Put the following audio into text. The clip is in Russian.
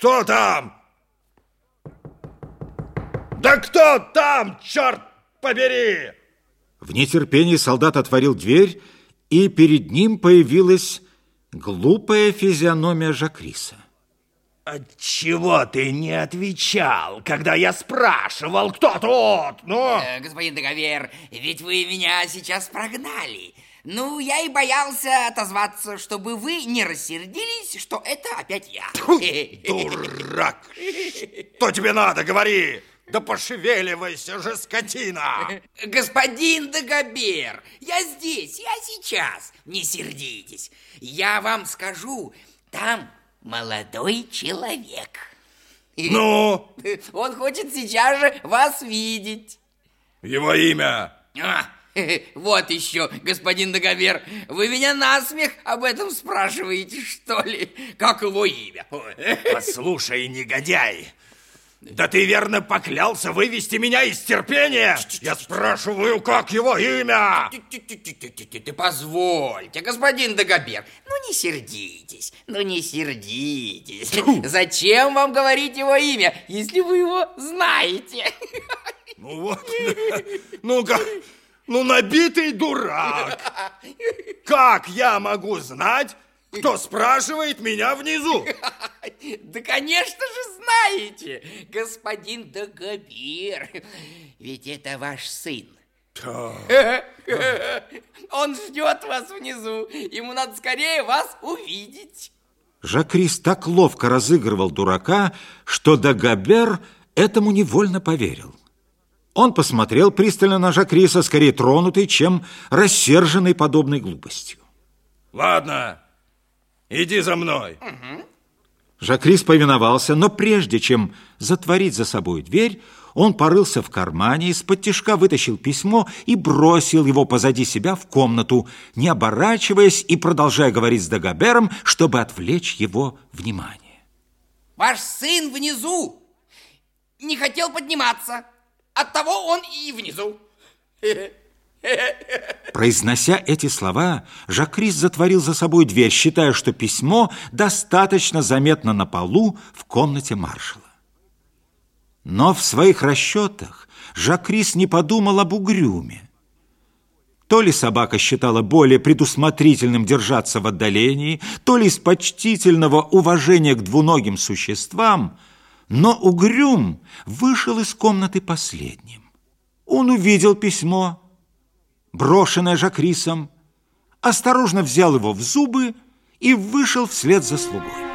Кто там? Да кто там, черт побери? В нетерпении солдат отворил дверь, и перед ним появилась глупая физиономия Жакриса. Отчего ты не отвечал, когда я спрашивал, кто тут? Ну? Э, господин Договер, ведь вы меня сейчас прогнали. Ну, я и боялся отозваться, чтобы вы не рассердились, что это опять я. Дурак! Что тебе надо, говори! Да пошевеливайся же, скотина! Господин Дагобер, я здесь, я сейчас. Не сердитесь. Я вам скажу, там молодой человек. Ну? Он хочет сейчас же вас видеть. Его имя? А, вот еще, господин Дагобер, вы меня насмех об этом спрашиваете, что ли? Как его имя? Послушай, негодяй, да ты верно поклялся вывести меня из терпения? Я спрашиваю, как его имя? Ты позвольте, господин Дагобер. Ну не сердитесь, ну не сердитесь. Зачем вам говорить его имя, если вы его знаете? Ну вот, ну-ка, ну набитый дурак. Как я могу знать, кто спрашивает меня внизу? Да, конечно же, знаете, господин Дагобер. Ведь это ваш сын. Он ждет вас внизу. Ему надо скорее вас увидеть. Жакрис так ловко разыгрывал дурака, что Дагобер этому невольно поверил. Он посмотрел пристально на Жакриса, скорее тронутый, чем рассерженный подобной глупостью. Ладно, Иди за мной. Угу. Жакрис повиновался, но прежде чем затворить за собой дверь, он порылся в кармане, из-под тишка вытащил письмо и бросил его позади себя в комнату, не оборачиваясь и продолжая говорить с Дагобером, чтобы отвлечь его внимание. Ваш сын внизу не хотел подниматься, оттого он и внизу. Произнося эти слова, Жакрис затворил за собой дверь, считая, что письмо достаточно заметно на полу в комнате маршала. Но в своих расчетах Жакрис не подумал об угрюме. То ли собака считала более предусмотрительным держаться в отдалении, то ли из почтительного уважения к двуногим существам, но угрюм вышел из комнаты последним. Он увидел письмо, брошенное Жакрисом, осторожно взял его в зубы и вышел вслед за слугой.